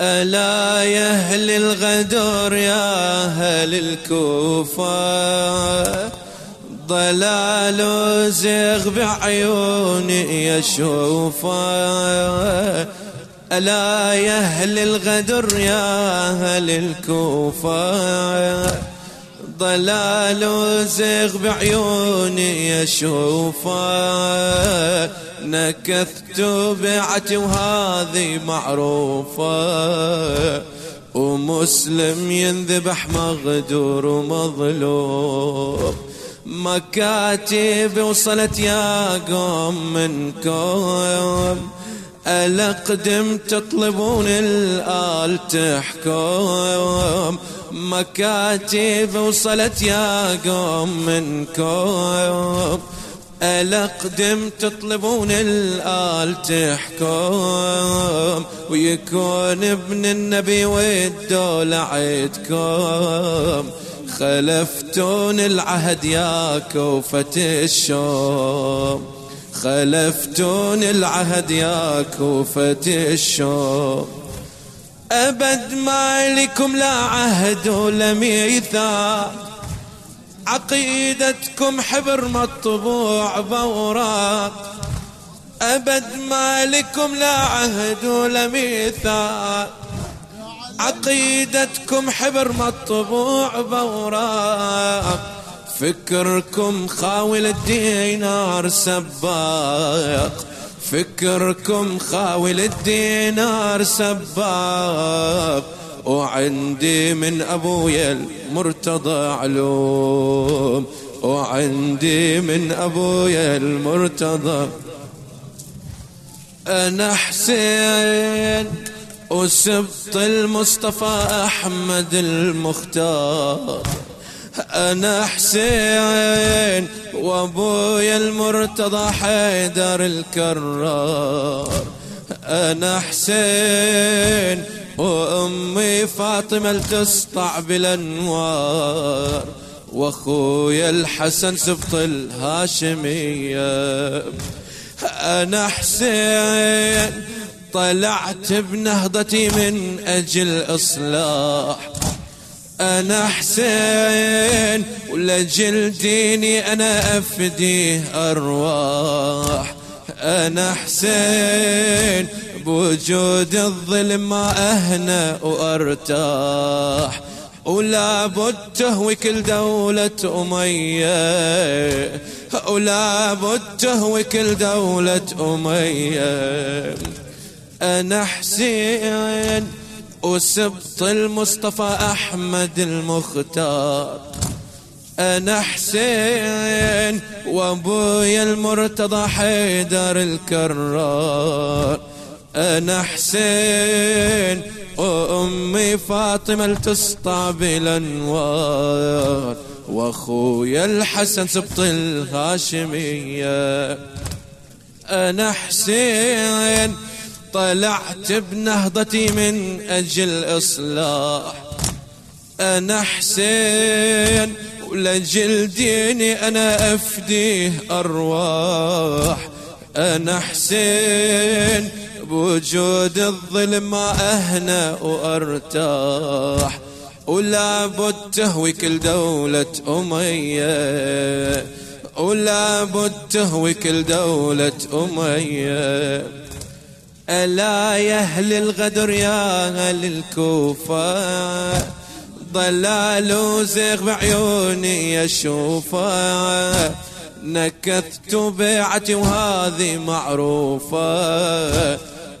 ألا يا أهل الغدر يا أهل الكوفة ضلال وزغ بعيوني يشوفه ألا يا أهل الغدر يا أهل الكوفة. ضلال وزغ بعيوني يشوفه نكثت بعتي وهذه معروفة. ومسلم ينذبح مغدور ومظلوم. مكاتب وصلت يا قوم منكم الأقدم تطلبون الآل تحكم. مكاتب وصلت يا قوم منكم. الأقدم تطلبون الآل تحكم. ويكون ابن النبي والدولة عيدكم. خلفتون العهد يا كوفة الشوم. خلفتون العهد يا كوفة الشوم أبد ما لكم لا عهد ولا ميثاق. عقيدتكم حبر مطبوع بوراق أبد ما لكم لا عهد ولا ميثاق. عقيدتكم حبر مطبوع بوراق فكركم خاول الدينار سباق. فكركم خاول الدينار سباق. وعندي من أبويا المرتضى علوم. وعندي من أبويا المرتضى. أنا حسين وسبط المصطفى أحمد المختار. أنا حسين وأبويا المرتضى حيدر الكرار. أنا حسين وأمي فاطمة لتسطع بالأنوار. وأخويا الحسن سبط الهاشمية. أنا حسين طلعت بنهضتي من أجل إصلاح. أنا حسين ولجل ديني أنا أفديه أرواح. أنا حسين بوجود الظلم ما أهنى وأرتاح. ولا بد تهوي كل دولة أمية. ولا بد تهوي كل دولة أمية. أنا حسين وسبط المصطفى أحمد المختار. أنا حسين وأبويا المرتضى حيدر الكرار. أنا حسين وأمي فاطمة لتسطع بالأنوار. وأخويا الحسن سبط الهاشمية. أنا حسين طلعت بنهضتي من أجل إصلاح. أنا حسين ولجل ديني أنا أفديه أرواح. أنا حسين بوجود الظلم ما أهنى وأرتاح. ولا بد تهوي كل دولة أمية. ولا بد تهوي كل دولة أمية. ألا يا أهل الغدر يا أهل الكوفة؟ ضلال وزيغ بعيوني أشوفه نكثت بيعتي وهذه معروفة.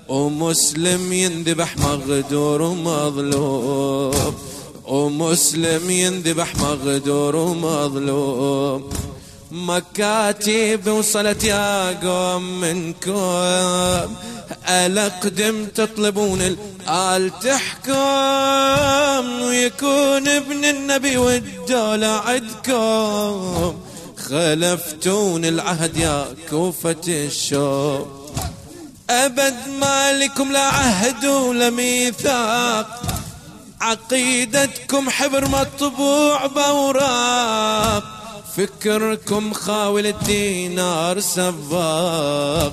ومسلم ينذبح مغدور ومظلوم. ومسلم ينذبح مغدور ومظلوم. مكاتب وصلت يا قوم منكم. ألأقدم تطلبون الآل تحكم ويكون ابن النبي والدولة عدكم. خلفتون العهد يا كوفة الشوق أبد ما لكم لا عهد ولا ميثاق. عقيدتكم حبر مطبوع بوراق فكركم خاول الدينار سباق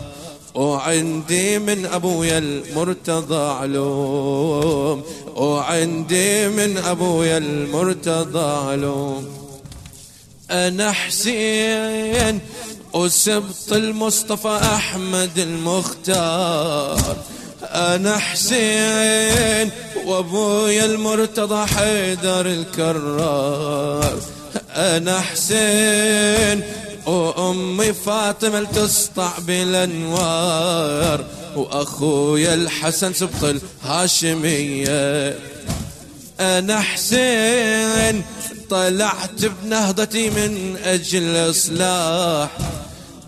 وعندي من أبويا المرتضى علوم. وعندي من أبويا المرتضى علوم. أنا حسين وسبط المصطفى أحمد المختار. أنا حسين وأبويا المرتضى حيدر الكرار. أنا حسين وأمي فاطمة تسطع بالأنوار وأخويا الحسن سبط الهاشمية. أنا حسين طلعت بنهضتي من أجل إصلاح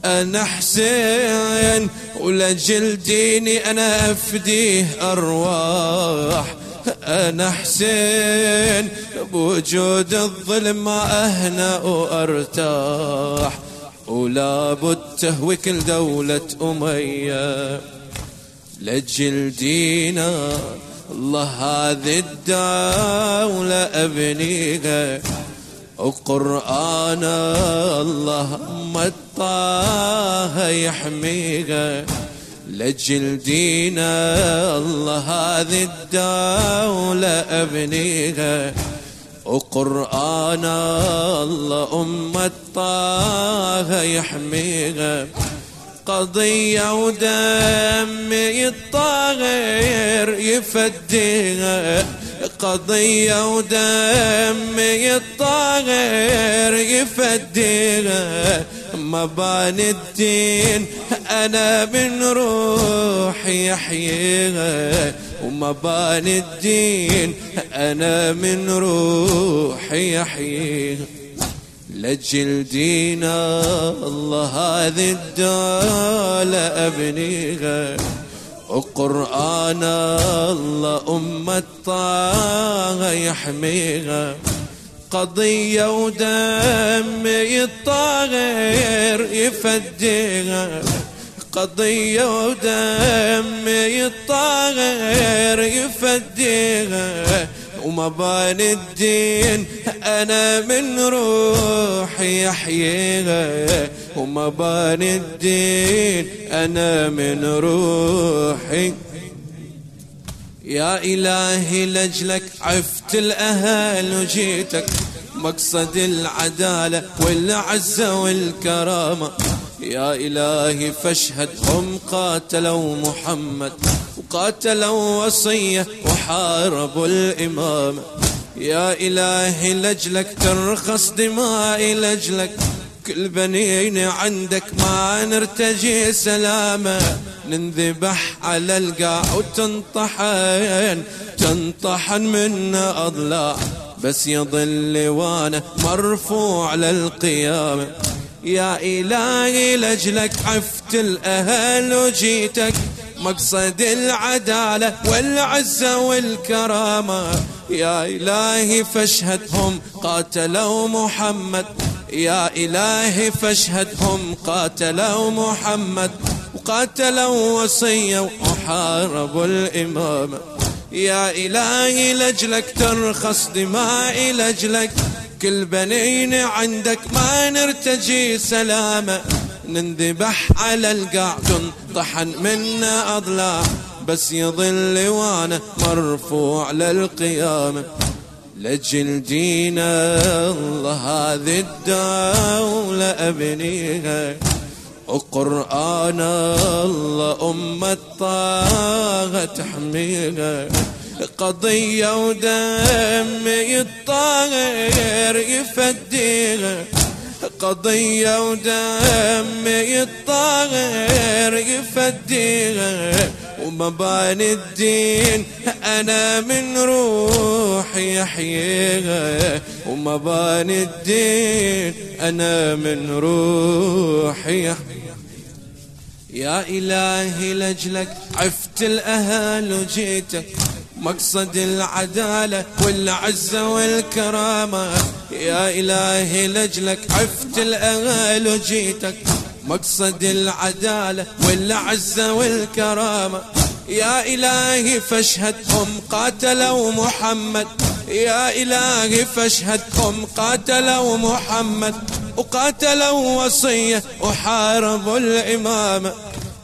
أنا حسين ولجل ديني أنا أفديه أرواح. أنا حسين بوجود الظلم ما أهنأ وأرتاح. ولابد تهوي كل دولة أمية. لجل دينا الله هذه الدولة أبنيها. وقرآن الله مطاها يحميها. لجل دينا الله هذه الدولة أبنيها. وقرآن الله أمة طه يحميها. قضية ودم الطاغر يفديها. قضية ودم الطاغر يفديها. مباني الدين أنا من روحي يحييها ومباني الدين أنا من روحي يحييها لجل دينا الله هذه الدولة أبنيها. وقرآن الله أمة طه يحميها. قضية ودم الطاغر يفديها. قضية ودم الطاغر يفديها. ومباني الدين أنا من روحي يحييها ومباني الدين أنا من روحي. يا إلهي لجلك عفت الأهل وجيتك. مقصد العدالة والعزة والكرامة. يا إلهي فاشهد هم قاتلوا محمد وقاتلوا وصية وحاربوا الإمام يا إلهي لجلك ترخص دمائي لجلك كل بنينا عندك ما نرتجي سلامة ننذبح على القاع وتنطحن تنطحن منا أضلاع. بس يظل وأنا مرفوع للقيامة يا إلهي لجلك عفت الأهل وجيتك. مقصد العدالة والعزة والكرامة. يا إلهي فاشهدهم قاتلوا محمد. يا إلهي فاشهدهم قاتلوا محمد. وقاتلوا وصية وحاربوا الإمام. يا إلهي لجلك ترخص دمائي لجلك. كل بنين عندك ما نرتجي سلامة. ننذبح على القاع تنطحن منا أضلاع. بس يظل وأنا مرفوع للقيامة. لجل دينا الله هذه الدولة أبنيها. وقرآن الله أمة طاغة تحميها قضية ودم الطاغر يفديها قضية ودم الطاغر يفديها ومباني الدين أنا من روحي يحييها ومباني الدين أنا من روحي يا إلهي لجلك عفت الأهل وجيتك مقصد العدالة والعزة والكرامة. يا إلهي لجلك عفت الأهل وجيتك مقصد العدالة والعزة والكرامة. يا إلهي فاشهدهم قاتلوا محمد. يا إلهي فاشهدهم قاتلوا محمد. وقاتلوا وصية وحاربوا الإمامة.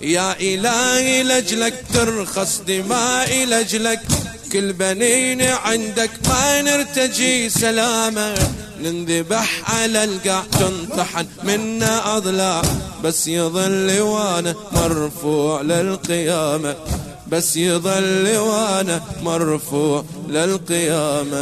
يا إلهي لجلك ترخص دمائي لجلك. كل بنين عندك ما نرتجي سلامة ننذبح على القاع تنطحن منا أضلاع بس يظل وأنا مرفوع للقيامة. بس يظل وأنا مرفوع للقيامة.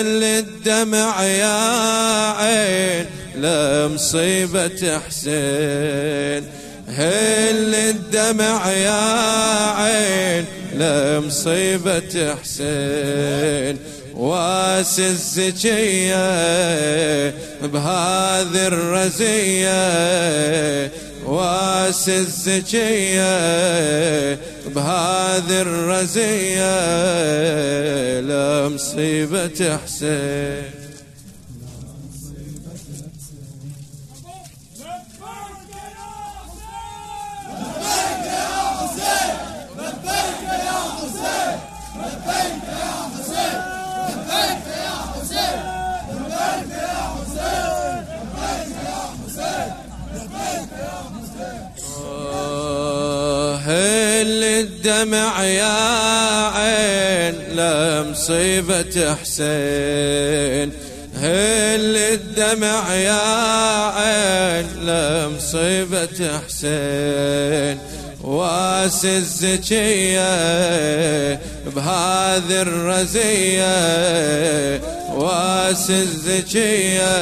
اللي الدمع يا عين لمصيبة حسين؟ هل الدمع يا عين لمصيبة حسين؟ واس الزكية بهذه الرزية. واس الزكية بهذه الرزية لمصيبة حسين. الدمع يا عين لمصيبة حسين. هل الدمع يا عين لمصيبة حسين. واس الزكية بهذه الرزية. واس الزكية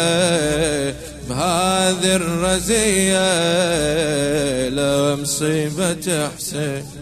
بهذه الرزية. لمصيبة حسين.